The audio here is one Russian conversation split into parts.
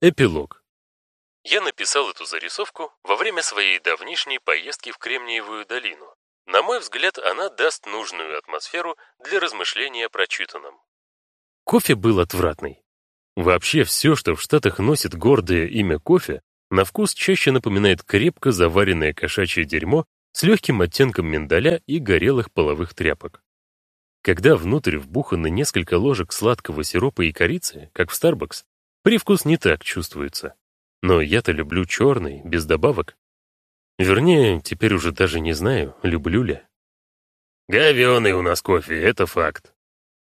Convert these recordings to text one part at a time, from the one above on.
Эпилог. Я написал эту зарисовку во время своей давнишней поездки в Кремниевую долину. На мой взгляд, она даст нужную атмосферу для размышления о прочитанном. Кофе был отвратный. Вообще все, что в Штатах носит гордое имя кофе, на вкус чаще напоминает крепко заваренное кошачье дерьмо с легким оттенком миндаля и горелых половых тряпок. Когда внутрь вбуханы несколько ложек сладкого сиропа и корицы, как в Starbucks, Привкус не так чувствуется. Но я-то люблю черный, без добавок. Вернее, теперь уже даже не знаю, люблю ли. Говёный у нас кофе, это факт.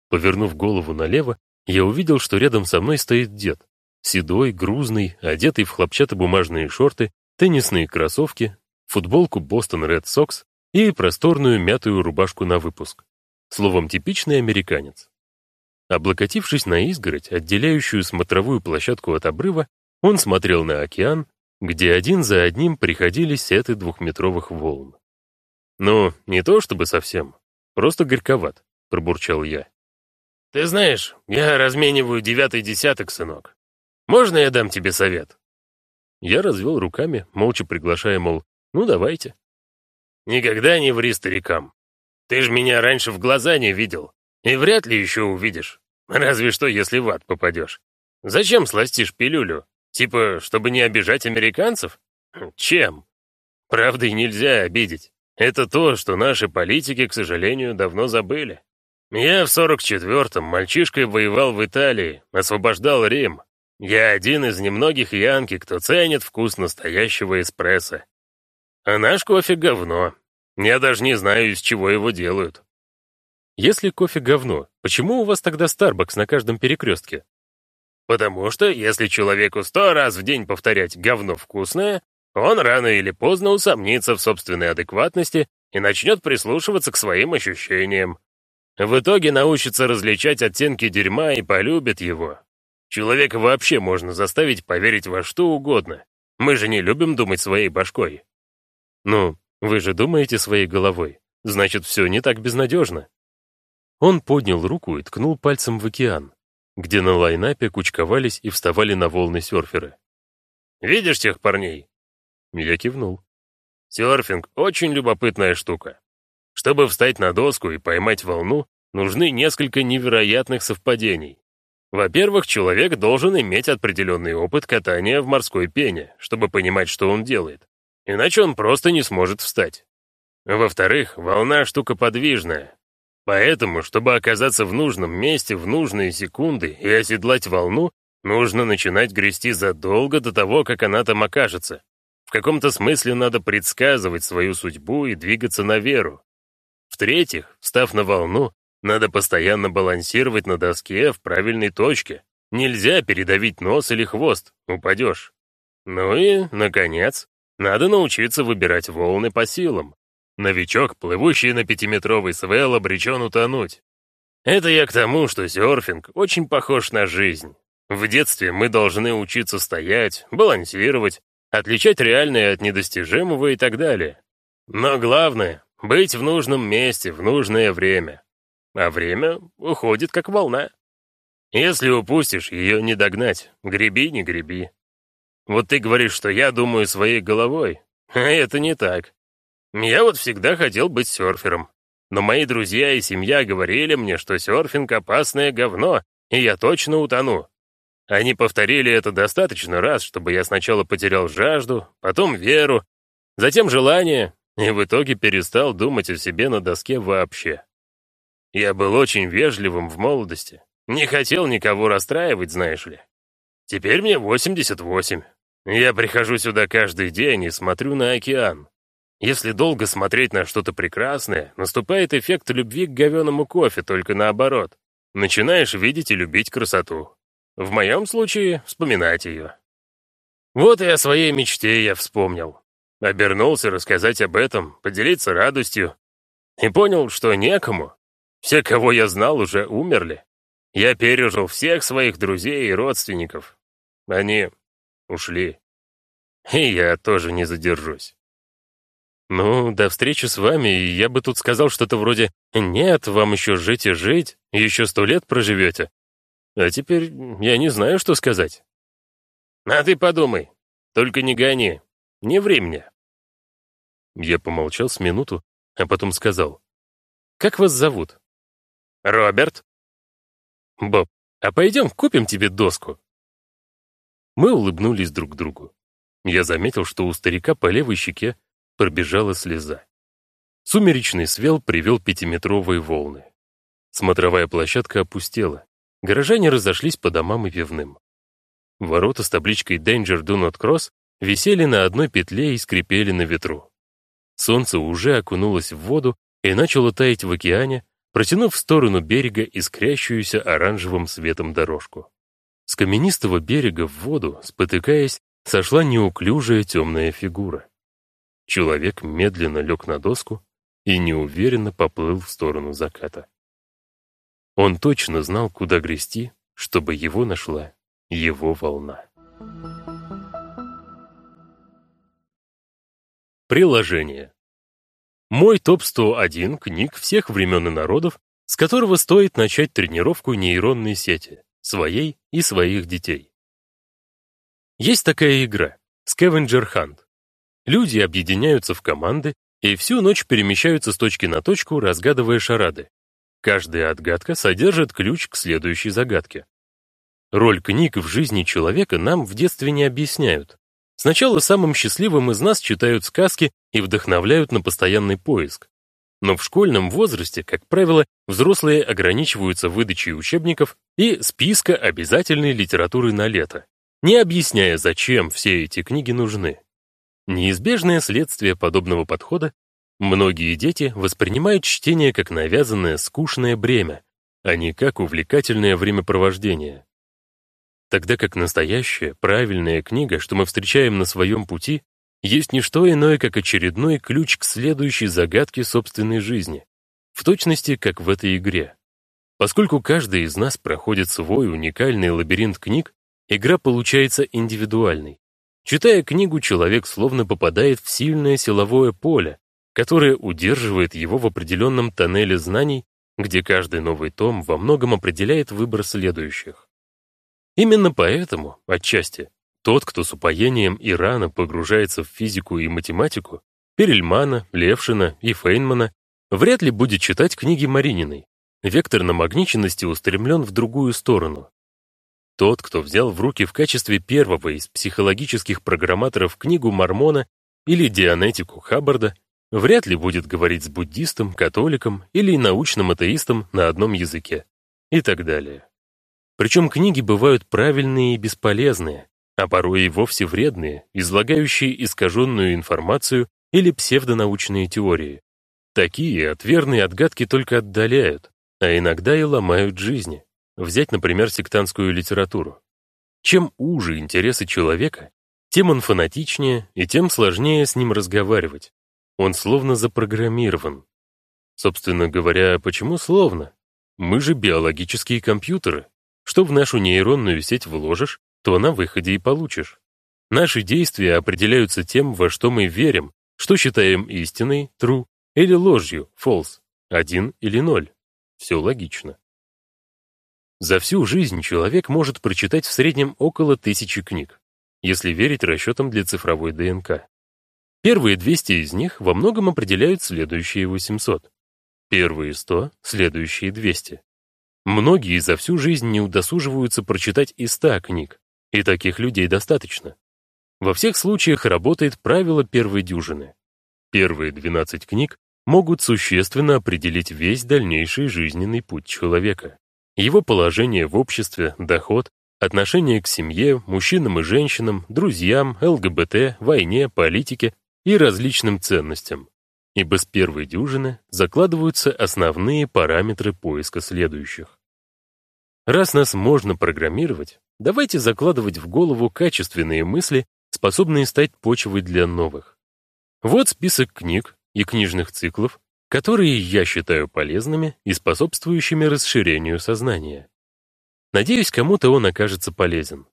Повернув голову налево, я увидел, что рядом со мной стоит дед. Седой, грузный, одетый в хлопчатобумажные шорты, теннисные кроссовки, футболку Бостон Ред Сокс и просторную мятую рубашку на выпуск. Словом, типичный американец. Облокотившись на изгородь, отделяющую смотровую площадку от обрыва, он смотрел на океан, где один за одним приходили сеты двухметровых волн. «Ну, не то чтобы совсем, просто горьковат», — пробурчал я. «Ты знаешь, я размениваю девятый десяток, сынок. Можно я дам тебе совет?» Я развел руками, молча приглашая, мол, ну давайте. «Никогда не ври старикам. Ты ж меня раньше в глаза не видел, и вряд ли еще увидишь. Разве что, если в ад попадешь. Зачем сластишь пилюлю? Типа, чтобы не обижать американцев? Чем? Правдой нельзя обидеть. Это то, что наши политики, к сожалению, давно забыли. Я в 44-м мальчишкой воевал в Италии, освобождал Рим. Я один из немногих янки, кто ценит вкус настоящего эспрессо. А наш кофе — говно. Я даже не знаю, из чего его делают. Если кофе говно, почему у вас тогда Starbucks на каждом перекрестке? Потому что, если человеку сто раз в день повторять «говно вкусное», он рано или поздно усомнится в собственной адекватности и начнет прислушиваться к своим ощущениям. В итоге научится различать оттенки дерьма и полюбит его. Человека вообще можно заставить поверить во что угодно. Мы же не любим думать своей башкой. Ну, вы же думаете своей головой. Значит, все не так безнадежно. Он поднял руку и ткнул пальцем в океан, где на лайнапе кучковались и вставали на волны серферы. «Видишь тех парней?» Я кивнул. «Серфинг — очень любопытная штука. Чтобы встать на доску и поймать волну, нужны несколько невероятных совпадений. Во-первых, человек должен иметь определенный опыт катания в морской пене, чтобы понимать, что он делает. Иначе он просто не сможет встать. Во-вторых, волна — штука подвижная, Поэтому, чтобы оказаться в нужном месте в нужные секунды и оседлать волну, нужно начинать грести задолго до того, как она там окажется. В каком-то смысле надо предсказывать свою судьбу и двигаться на веру. В-третьих, встав на волну, надо постоянно балансировать на доске в правильной точке. Нельзя передавить нос или хвост, упадешь. Ну и, наконец, надо научиться выбирать волны по силам. Новичок, плывущий на пятиметровый свел, обречен утонуть. Это я к тому, что серфинг очень похож на жизнь. В детстве мы должны учиться стоять, балансировать, отличать реальное от недостижимого и так далее. Но главное — быть в нужном месте в нужное время. А время уходит как волна. Если упустишь, ее не догнать. Греби, не греби. Вот ты говоришь, что я думаю своей головой. А это не так. Я вот всегда хотел быть серфером. Но мои друзья и семья говорили мне, что серфинг — опасное говно, и я точно утону. Они повторили это достаточно раз, чтобы я сначала потерял жажду, потом веру, затем желание, и в итоге перестал думать о себе на доске вообще. Я был очень вежливым в молодости, не хотел никого расстраивать, знаешь ли. Теперь мне 88. Я прихожу сюда каждый день и смотрю на океан. Если долго смотреть на что-то прекрасное, наступает эффект любви к говеному кофе, только наоборот. Начинаешь видеть и любить красоту. В моем случае — вспоминать ее. Вот и о своей мечте я вспомнил. Обернулся рассказать об этом, поделиться радостью. И понял, что некому. Все, кого я знал, уже умерли. Я пережил всех своих друзей и родственников. Они ушли. И я тоже не задержусь. «Ну, до встречи с вами, я бы тут сказал что-то вроде «Нет, вам еще жить и жить, еще сто лет проживете». А теперь я не знаю, что сказать». А ты подумай, только не гони, не времени. Я помолчал с минуту, а потом сказал. «Как вас зовут?» «Роберт». «Боб, а пойдем купим тебе доску?» Мы улыбнулись друг другу. Я заметил, что у старика по левой щеке пробежала слеза. Сумеречный свел привел пятиметровые волны. Смотровая площадка опустела. Горожане разошлись по домам и пивным. Ворота с табличкой «Danger do not cross» висели на одной петле и скрипели на ветру. Солнце уже окунулось в воду и начало таять в океане, протянув в сторону берега искрящуюся оранжевым светом дорожку. С каменистого берега в воду, спотыкаясь, сошла неуклюжая темная фигура. Человек медленно лег на доску и неуверенно поплыл в сторону заката. Он точно знал, куда грести, чтобы его нашла его волна. Приложение. Мой топ-101 книг всех времен и народов, с которого стоит начать тренировку нейронной сети, своей и своих детей. Есть такая игра — Scavenger Hunt. Люди объединяются в команды и всю ночь перемещаются с точки на точку, разгадывая шарады. Каждая отгадка содержит ключ к следующей загадке. Роль книг в жизни человека нам в детстве не объясняют, Сначала самым счастливым из нас читают сказки и вдохновляют на постоянный поиск. Но в школьном возрасте, как правило, взрослые ограничиваются выдачей учебников и списка обязательной литературы на лето, не объясняя, зачем все эти книги нужны. Неизбежное следствие подобного подхода многие дети воспринимают чтение как навязанное скучное бремя, а не как увлекательное времяпровождение. Тогда как настоящая, правильная книга, что мы встречаем на своем пути, есть не что иное, как очередной ключ к следующей загадке собственной жизни, в точности, как в этой игре. Поскольку каждый из нас проходит свой уникальный лабиринт книг, игра получается индивидуальной. Читая книгу, человек словно попадает в сильное силовое поле, которое удерживает его в определенном тоннеле знаний, где каждый новый том во многом определяет выбор следующих. Именно поэтому, отчасти, тот, кто с упоением и рано погружается в физику и математику, Перельмана, Левшина и Фейнмана, вряд ли будет читать книги Марининой. Вектор намагниченности устремлен в другую сторону. Тот, кто взял в руки в качестве первого из психологических программаторов книгу Мормона или Дианетику Хаббарда, вряд ли будет говорить с буддистом, католиком или научным атеистом на одном языке и так далее. Причем книги бывают правильные и бесполезные, а порой и вовсе вредные, излагающие искаженную информацию или псевдонаучные теории. Такие от верной отгадки только отдаляют, а иногда и ломают жизни. Взять, например, сектантскую литературу. Чем уже интересы человека, тем он фанатичнее и тем сложнее с ним разговаривать. Он словно запрограммирован. Собственно говоря, почему словно? Мы же биологические компьютеры. Что в нашу нейронную сеть вложишь, то на выходе и получишь. Наши действия определяются тем, во что мы верим, что считаем истиной, true, или ложью, false, один или ноль. Все логично. За всю жизнь человек может прочитать в среднем около тысячи книг, если верить расчетам для цифровой ДНК. Первые 200 из них во многом определяют следующие 800. Первые 100 — следующие 200. Многие за всю жизнь не удосуживаются прочитать и ста книг, и таких людей достаточно. Во всех случаях работает правило первой дюжины. Первые 12 книг могут существенно определить весь дальнейший жизненный путь человека. Его положение в обществе, доход, отношение к семье, мужчинам и женщинам, друзьям, ЛГБТ, войне, политике и различным ценностям ибо с первой дюжины закладываются основные параметры поиска следующих. Раз нас можно программировать, давайте закладывать в голову качественные мысли, способные стать почвой для новых. Вот список книг и книжных циклов, которые я считаю полезными и способствующими расширению сознания. Надеюсь, кому-то он окажется полезен.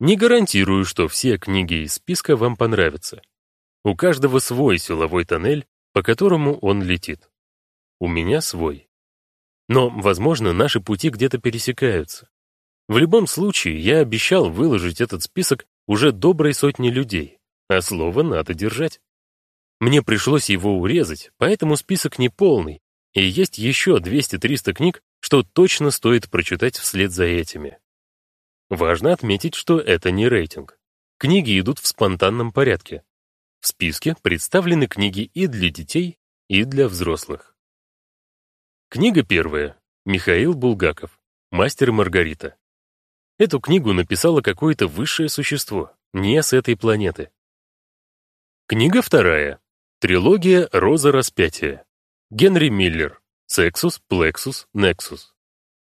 Не гарантирую, что все книги из списка вам понравятся. У каждого свой силовой тоннель, по которому он летит. У меня свой. Но, возможно, наши пути где-то пересекаются. В любом случае, я обещал выложить этот список уже доброй сотни людей, а слово надо держать. Мне пришлось его урезать, поэтому список не полный, и есть еще 200-300 книг, что точно стоит прочитать вслед за этими. Важно отметить, что это не рейтинг. Книги идут в спонтанном порядке. В списке представлены книги и для детей, и для взрослых. Книга первая. Михаил Булгаков. Мастер и Маргарита. Эту книгу написало какое-то высшее существо, не с этой планеты. Книга вторая. Трилогия «Роза распятия». Генри Миллер. Сексус, Плексус, Нексус.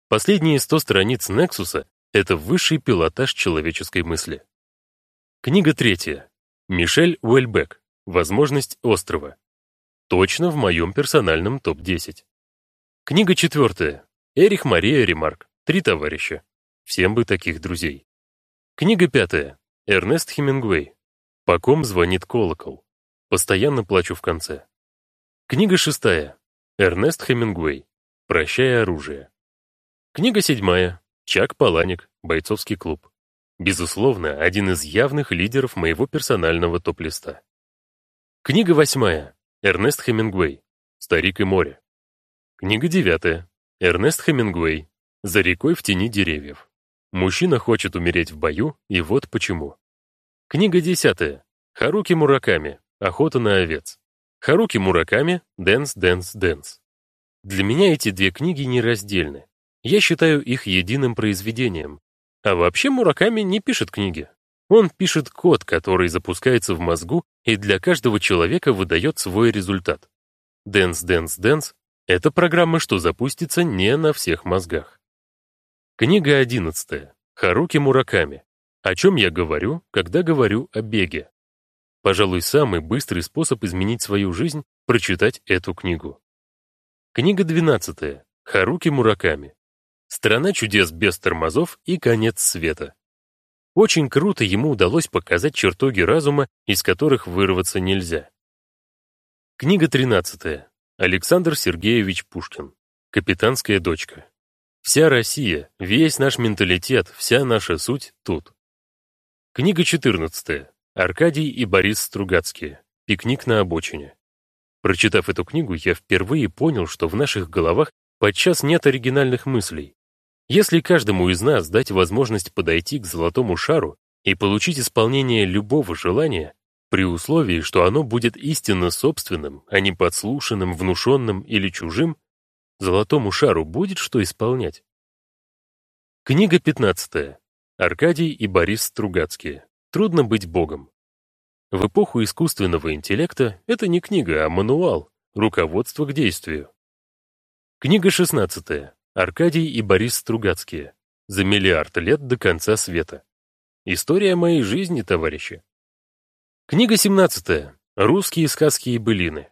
Последние сто страниц Нексуса — это высший пилотаж человеческой мысли. Книга третья. Мишель Уэльбек. Возможность острова. Точно в моем персональном топ-10. Книга четвертая. Эрих Мария Ремарк. Три товарища. Всем бы таких друзей. Книга пятая. Эрнест Хемингуэй. По ком звонит колокол. Постоянно плачу в конце. Книга шестая. Эрнест Хемингуэй. Прощай оружие. Книга седьмая. Чак Паланик. Бойцовский клуб. Безусловно, один из явных лидеров моего персонального топ-листа. Книга восьмая. Эрнест Хемингуэй. «Старик и море». Книга девятая. Эрнест Хемингуэй. «За рекой в тени деревьев». Мужчина хочет умереть в бою, и вот почему. Книга десятая. Харуки Мураками. Охота на овец. Харуки Мураками. Dance, dance, dance. Для меня эти две книги нераздельны. Я считаю их единым произведением. А вообще Мураками не пишет книги. Он пишет код, который запускается в мозгу и для каждого человека выдает свой результат. Dance Dance Dance — это программа, что запустится не на всех мозгах. Книга 11. Харуки Мураками. О чем я говорю, когда говорю о беге? Пожалуй, самый быстрый способ изменить свою жизнь — прочитать эту книгу. Книга 12. Харуки Мураками. Страна чудес без тормозов и конец света. Очень круто ему удалось показать чертоги разума, из которых вырваться нельзя. Книга 13. Александр Сергеевич Пушкин. Капитанская дочка. Вся Россия, весь наш менталитет, вся наша суть тут. Книга 14. Аркадий и Борис Стругацкие. Пикник на обочине. Прочитав эту книгу, я впервые понял, что в наших головах подчас нет оригинальных мыслей. Если каждому из нас дать возможность подойти к золотому шару и получить исполнение любого желания, при условии, что оно будет истинно собственным, а не подслушанным, внушенным или чужим, золотому шару будет что исполнять. Книга 15. Аркадий и Борис Стругацкие. Трудно быть богом. В эпоху искусственного интеллекта это не книга, а мануал, руководство к действию. Книга 16. Аркадий и Борис Стругацкие. За миллиард лет до конца света. История моей жизни, товарищи. Книга 17. Русские сказки и былины.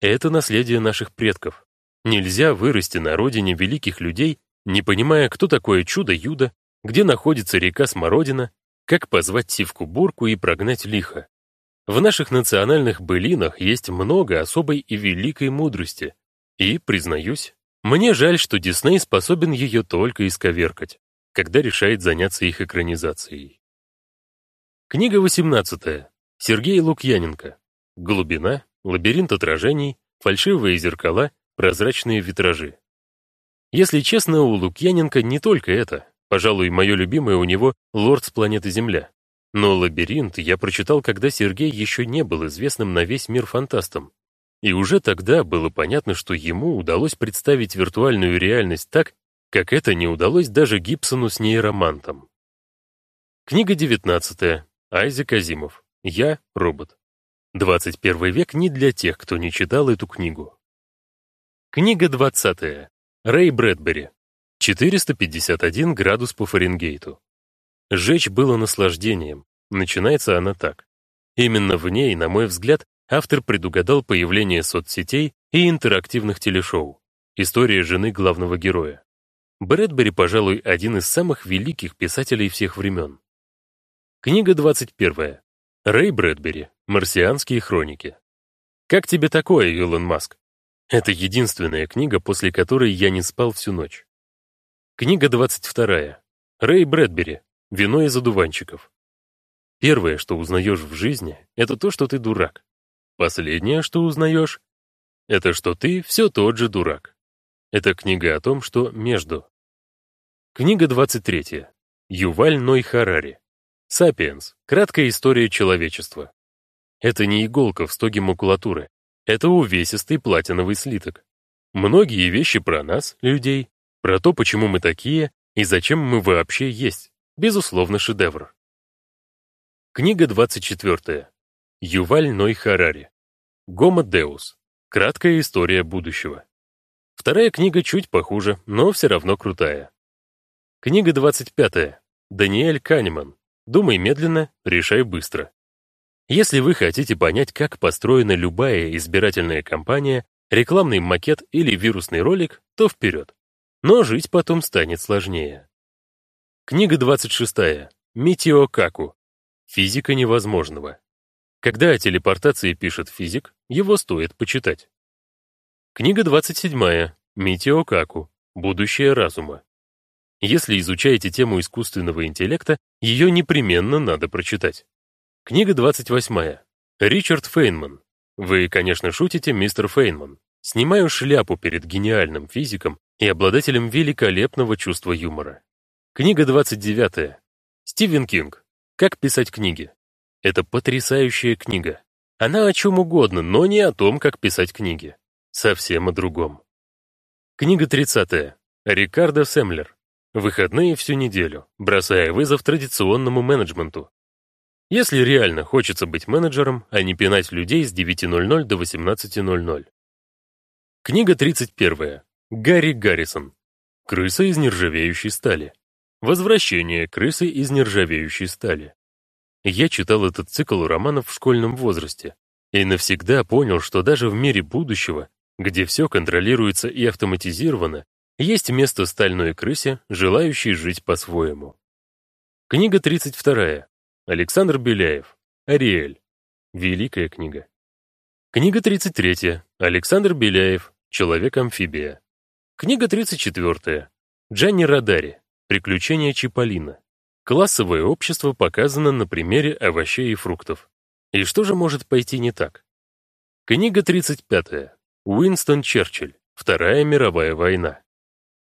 Это наследие наших предков. Нельзя вырасти на родине великих людей, не понимая, кто такое чудо-юдо, где находится река Смородина, как позвать сивку-бурку и прогнать лихо. В наших национальных былинах есть много особой и великой мудрости. И, признаюсь, мне жаль, что Дисней способен ее только исковеркать, когда решает заняться их экранизацией. Книга 18. Сергей Лукьяненко. Глубина, лабиринт отражений, фальшивые зеркала, прозрачные витражи. Если честно, у Лукьяненко не только это. Пожалуй, мое любимое у него «Лорд с планеты Земля». Но «Лабиринт» я прочитал, когда Сергей еще не был известным на весь мир фантастом. И уже тогда было понятно, что ему удалось представить виртуальную реальность так, как это не удалось даже Гибсону с нейромантом. Книга 19. Айзек Азимов. Я — робот. 21 век не для тех, кто не читал эту книгу. Книга 20. Рэй Брэдбери. 451 градус по Фаренгейту. Жечь было наслаждением. Начинается она так. Именно в ней, на мой взгляд, автор предугадал появление соцсетей и интерактивных телешоу. История жены главного героя. Брэдбери, пожалуй, один из самых великих писателей всех времен. Книга 21. Рэй Брэдбери. Марсианские хроники. Как тебе такое, Илон Маск? Это единственная книга, после которой я не спал всю ночь. Книга 22. Рэй Брэдбери. Вино из одуванчиков. Первое, что узнаешь в жизни, это то, что ты дурак. Последнее, что узнаешь, это что ты все тот же дурак. Это книга о том, что между. Книга 23. Юваль Ной Харари. «Сапиенс. Краткая история человечества». Это не иголка в стоге макулатуры. Это увесистый платиновый слиток. Многие вещи про нас, людей, про то, почему мы такие и зачем мы вообще есть. Безусловно, шедевр. Книга 24. Юваль Ной Харари. Гомо Деус. Краткая история будущего. Вторая книга чуть похуже, но все равно крутая. Книга 25. Даниэль Канеман. Думай медленно, решай быстро. Если вы хотите понять, как построена любая избирательная кампания, рекламный макет или вирусный ролик, то вперед. Но жить потом станет сложнее. Книга 26. Митио Каку. Физика невозможного. Когда о телепортации пишет физик, его стоит почитать. Книга 27. Митио Каку. Будущее разума. Если изучаете тему искусственного интеллекта, ее непременно надо прочитать. Книга 28. Ричард Фейнман. Вы, конечно, шутите, мистер Фейнман. Снимаю шляпу перед гениальным физиком и обладателем великолепного чувства юмора. Книга 29. Стивен Кинг. Как писать книги. Это потрясающая книга. Она о чем угодно, но не о том, как писать книги. Совсем о другом. Книга 30. Рикардо Семлер. Выходные всю неделю, бросая вызов традиционному менеджменту. Если реально хочется быть менеджером, а не пинать людей с 9.00 до 18.00. Книга 31. Гарри Гаррисон. Крыса из нержавеющей стали. Возвращение крысы из нержавеющей стали. Я читал этот цикл романов в школьном возрасте и навсегда понял, что даже в мире будущего, где все контролируется и автоматизировано, есть место стальной крысе, желающей жить по-своему. Книга 32. Александр Беляев. Ариэль. Великая книга. Книга 33. Александр Беляев. Человек-амфибия. Книга 34. Джанни Радари. Приключения Чиполлино. Классовое общество показано на примере овощей и фруктов. И что же может пойти не так? Книга 35. Уинстон Черчилль. Вторая мировая война.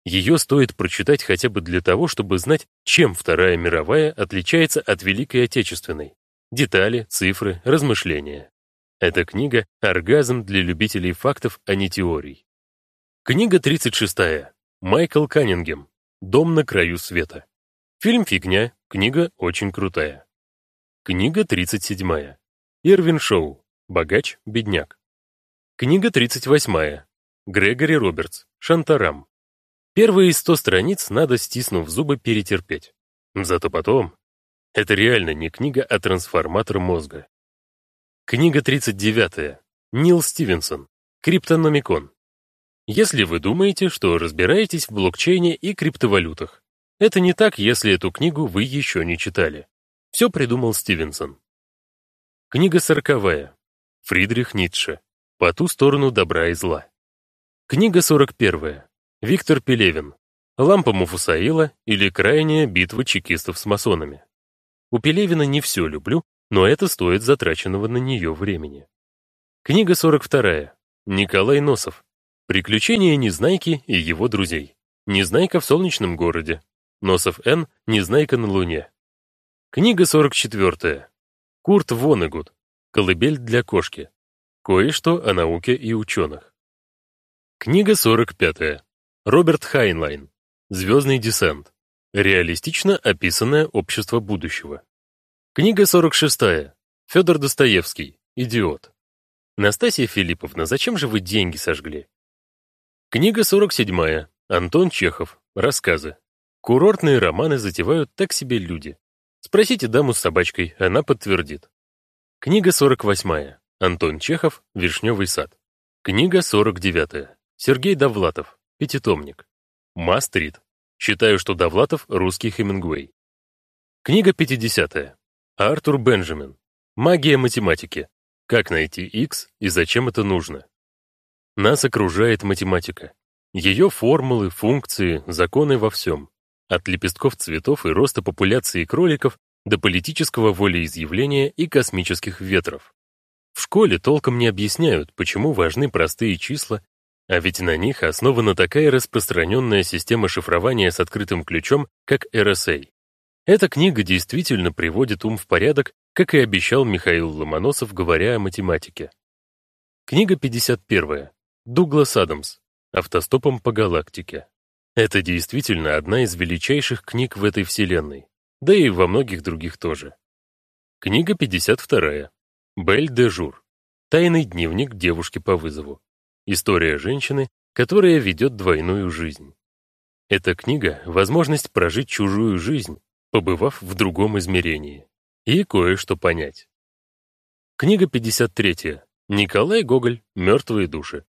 Ее стоит прочитать хотя бы для того, чтобы знать, чем Вторая мировая отличается от Великой Отечественной. Детали, цифры, размышления. Эта книга — оргазм для любителей фактов, а не теорий. Книга 36. Майкл Каннингем. «Дом на краю света». Фильм «Фигня», книга очень крутая. Книга 37. Ирвин Шоу. Богач, бедняк. Книга 38. Грегори Робертс. Шантарам. Первые сто страниц надо, стиснув зубы, перетерпеть. Зато потом... Это реально не книга, а трансформатор мозга. Книга 39. Нил Стивенсон. Криптономикон. Если вы думаете, что разбираетесь в блокчейне и криптовалютах, это не так, если эту книгу вы еще не читали. Все придумал Стивенсон. Книга сороковая. Фридрих Ницше. По ту сторону добра и зла. Книга сорок первая. Виктор Пелевин. Лампа Муфусаила или крайняя битва чекистов с масонами. У Пелевина не все люблю, но это стоит затраченного на нее времени. Книга 42. Николай Носов. Приключения Незнайки и его друзей. Незнайка в солнечном городе. Носов Н. Незнайка на Луне. Книга 44. Курт Воннегут. Колыбель для кошки. Кое-что о науке и ученых. Книга 45. Роберт Хайнлайн. Звездный десант. Реалистично описанное общество будущего. Книга 46. Федор Достоевский. Идиот. Настасья Филипповна, зачем же вы деньги сожгли? Книга 47. Антон Чехов. Рассказы. Курортные романы затевают так себе люди. Спросите даму с собачкой, она подтвердит. Книга 48. Антон Чехов. Вишневый сад. Книга 49. Сергей Довлатов. Пятитомник. Мастрит. Считаю, что Довлатов — русский Хемингуэй. Книга 50. Артур Бенджамин. Магия математики. Как найти x и зачем это нужно? Нас окружает математика. Ее формулы, функции, законы во всем. От лепестков цветов и роста популяции кроликов до политического волеизъявления и космических ветров. В школе толком не объясняют, почему важны простые числа, а ведь на них основана такая распространенная система шифрования с открытым ключом, как RSA. Эта книга действительно приводит ум в порядок, как и обещал Михаил Ломоносов, говоря о математике. Книга 51. Дуглас Адамс. Автостопом по галактике. Это действительно одна из величайших книг в этой вселенной, да и во многих других тоже. Книга 52. Бель де Жур. Тайный дневник девушки по вызову. История женщины, которая ведет двойную жизнь. Эта книга — возможность прожить чужую жизнь, побывав в другом измерении, и кое-что понять. Книга 53. Николай Гоголь «Мертвые души».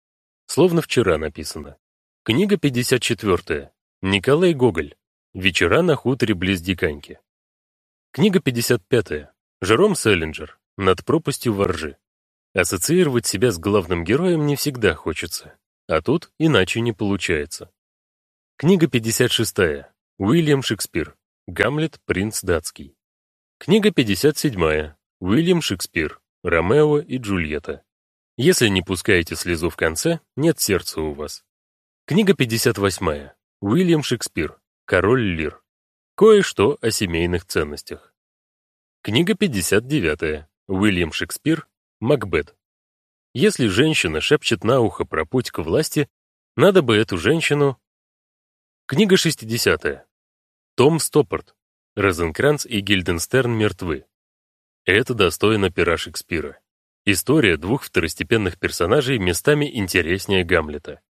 Словно вчера написано. Книга 54. Николай Гоголь. Вечера на хуторе близ Диканьки. Книга 55. Жером Селлинджер. Над пропастью воржи. Ассоциировать себя с главным героем не всегда хочется, а тут иначе не получается. Книга 56. Уильям Шекспир. Гамлет, принц датский. Книга 57. Уильям Шекспир. Ромео и Джульетта. Если не пускаете слезу в конце, нет сердца у вас. Книга 58. Уильям Шекспир. Король Лир. Кое-что о семейных ценностях. Книга 59. Уильям Шекспир. Макбет. Если женщина шепчет на ухо про путь к власти, надо бы эту женщину... Книга 60. Том Стоппорт. Розенкранц и Гильденстерн мертвы. Это достойно пера Шекспира. История двух второстепенных персонажей местами интереснее Гамлета.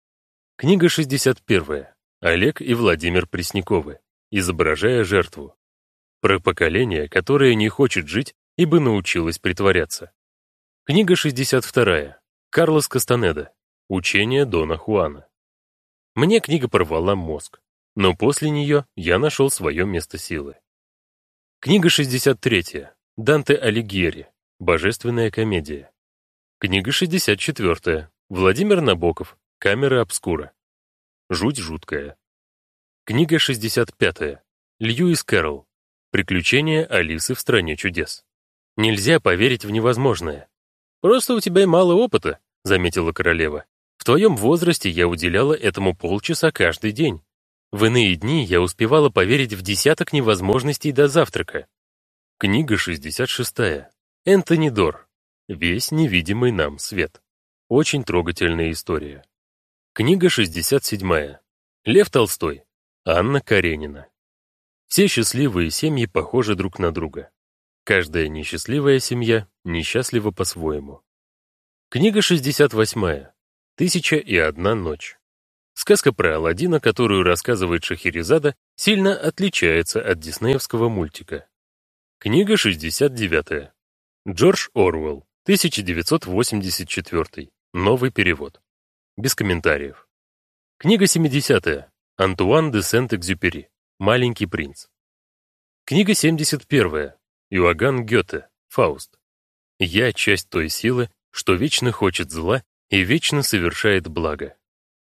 Книга 61. Олег и Владимир Пресняковы. Изображая жертву. Про поколение, которое не хочет жить, ибо научилось притворяться. Книга 62. Карлос Кастанеда. Учение Дона Хуана. Мне книга порвала мозг, но после нее я нашел свое место силы. Книга 63. Данте Алигьери. Божественная комедия. Книга 64. Владимир Набоков. Камера обскура. Жуть жуткая. Книга 65. Льюис Кэрролл. Приключения Алисы в стране чудес. Нельзя поверить в невозможное. «Просто у тебя мало опыта», — заметила королева. «В твоем возрасте я уделяла этому полчаса каждый день. В иные дни я успевала поверить в десяток невозможностей до завтрака». Книга 66. Энтони Дор. Весь невидимый нам свет. Очень трогательная история. Книга 67. Лев Толстой. Анна Каренина. Все счастливые семьи похожи друг на друга. Каждая несчастливая семья несчастлива по-своему. Книга 68. Тысяча и одна ночь. Сказка про Аладдина, которую рассказывает Шахерезада, сильно отличается от диснеевского мультика. Книга 69. Джордж Орвелл, 1984. Новый перевод. Без комментариев. Книга 70. Антуан де Сент-Экзюпери. Маленький принц. Книга 71. Иоганн Гёте, Фауст. Я часть той силы, что вечно хочет зла и вечно совершает благо.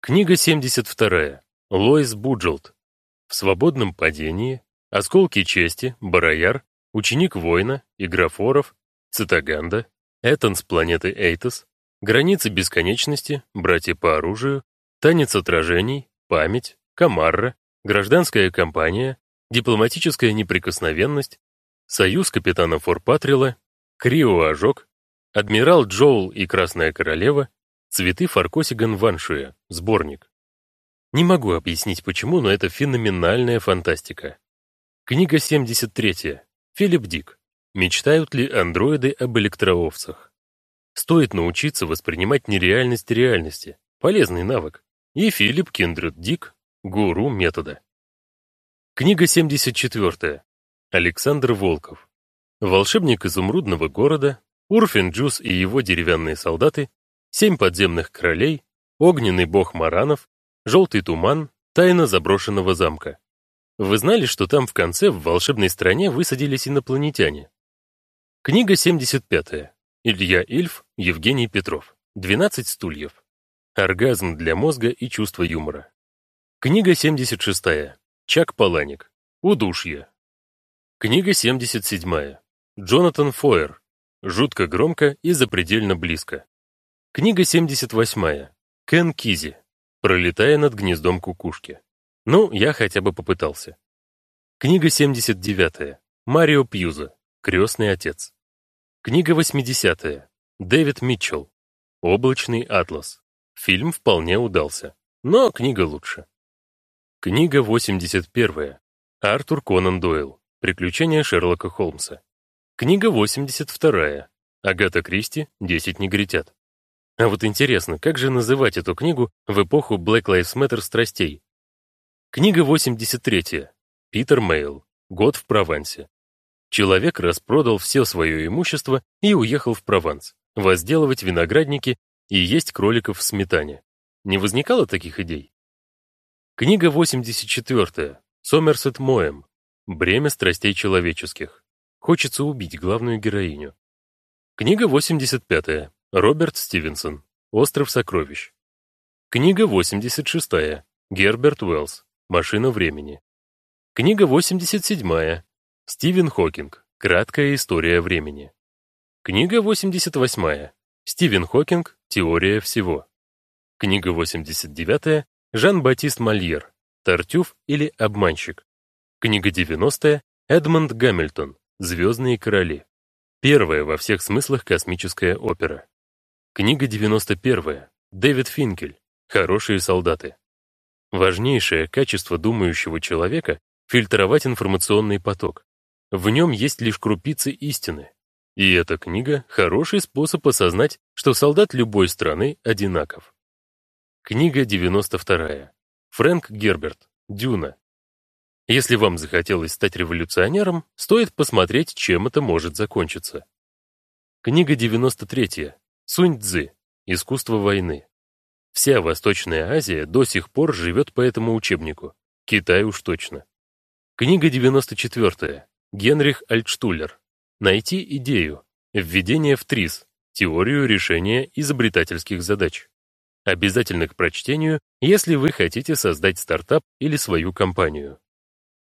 Книга 72. Лоис Буджелт. В свободном падении. Осколки чести. Барояр. Ученик воина. Игрофоров. Цитаганда. Этон с планеты Эйтос. Границы бесконечности. Братья по оружию. Танец отражений. Память. Камарра. Гражданская кампания. Дипломатическая неприкосновенность. Союз капитана Форпатрила, Крио-ожог, Адмирал Джоул и Красная Королева, Цветы Фаркосиган Ваншуя, сборник. Не могу объяснить почему, но это феноменальная фантастика. Книга 73. Филипп Дик. Мечтают ли андроиды об электроовцах? Стоит научиться воспринимать нереальность реальности. Полезный навык. И Филипп Киндред Дик, гуру метода. Книга 74. Александр Волков. Волшебник изумрудного города, Урфин Джус и его деревянные солдаты, семь подземных королей, огненный бог Маранов, желтый туман, тайна заброшенного замка. Вы знали, что там в конце в волшебной стране высадились инопланетяне? Книга 75. Илья Ильф, Евгений Петров. 12 стульев. Оргазм для мозга и чувство юмора. Книга 76. Чак Паланик. Удушье. Книга 77. Джонатан Фойер. Жутко громко и запредельно близко. Книга 78. Кен Кизи. Пролетая над гнездом кукушки. Ну, я хотя бы попытался. Книга 79. Марио Пьюза. Крестный отец. Книга 80. Дэвид Митчелл. Облачный атлас. Фильм вполне удался, но книга лучше. Книга 81. Артур Конан Дойл. Приключения Шерлока Холмса. Книга 82. Агата Кристи «Десять негритят». А вот интересно, как же называть эту книгу в эпоху Black Lives Matter страстей? Книга 83. Питер Мейл. Год в Провансе. Человек распродал все свое имущество и уехал в Прованс, возделывать виноградники и есть кроликов в сметане. Не возникало таких идей? Книга 84. Сомерсет Моэм. Бремя страстей человеческих. Хочется убить главную героиню. Книга 85. Роберт Стивенсон. Остров сокровищ. Книга 86. Герберт Уэллс. Машина времени. Книга 87. Стивен Хокинг. Краткая история времени. Книга 88. Стивен Хокинг. Теория всего. Книга 89. Жан-Батист Мольер. Тартюф или обманщик. Книга 90 Эдмонд Гамильтон «Звездные короли». Первая во всех смыслах космическая опера. Книга 91 Дэвид Финкель «Хорошие солдаты». Важнейшее качество думающего человека — фильтровать информационный поток. В нем есть лишь крупицы истины. И эта книга — хороший способ осознать, что солдат любой страны одинаков. Книга 92. Фрэнк Герберт. Дюна. Если вам захотелось стать революционером, стоит посмотреть, чем это может закончиться. Книга 93. Сунь Цзы. Искусство войны. Вся Восточная Азия до сих пор живет по этому учебнику. Китай уж точно. Книга 94. Генрих Альтштуллер. Найти идею. Введение в ТРИС. Теорию решения изобретательских задач. Обязательно к прочтению, если вы хотите создать стартап или свою компанию.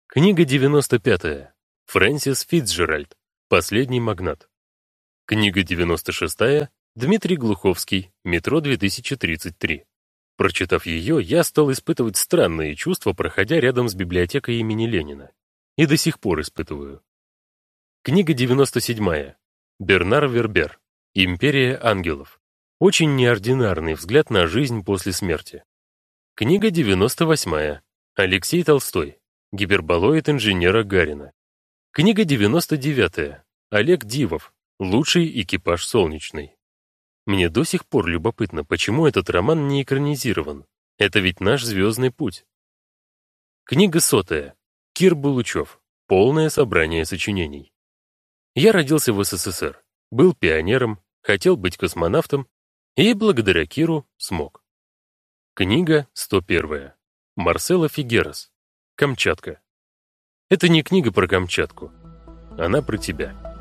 Книга 95. Фрэнсис Фитцджеральд. Последний магнат. Книга 96. Дмитрий Глуховский. Метро 2033. Прочитав ее, я стал испытывать странные чувства, проходя рядом с библиотекой имени Ленина. И до сих пор испытываю. Книга 97. Бернар Вербер. Империя ангелов. Очень неординарный взгляд на жизнь после смерти. Книга 98. Алексей Толстой. Гиперболоид инженера Гарина. Книга 99. Олег Дивов. Лучший экипаж солнечный. Мне до сих пор любопытно, почему этот роман не экранизирован. Это ведь наш звездный путь. Книга сотая. Кир Булучев. Полное собрание сочинений. Я родился в СССР, был пионером, хотел быть космонавтом и благодаря Киру смог. Книга 101. Марсело Фигерас. Камчатка. Это не книга про Камчатку. Она про тебя.